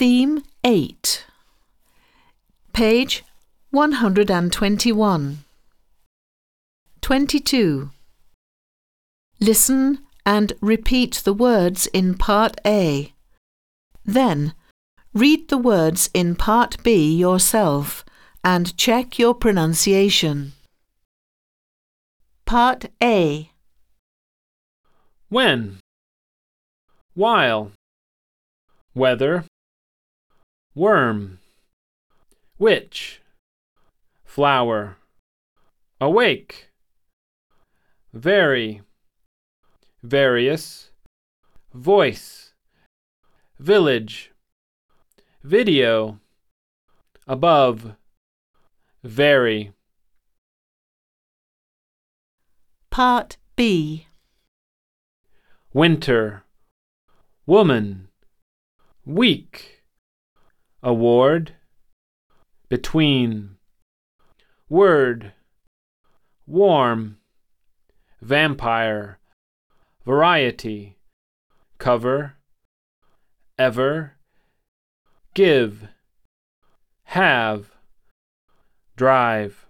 Theme 8. Page 121. 22. Listen and repeat the words in Part A. Then, read the words in Part B yourself and check your pronunciation. Part A. When? While? Whether? Worm? Which? Flower? Awake? Very? Various? Voice? Village? Video? Above? Very? Part B. Winter? Woman? Week? Award? Between? Word? Warm? Vampire? Variety? Cover? Ever? Give? Have? Drive?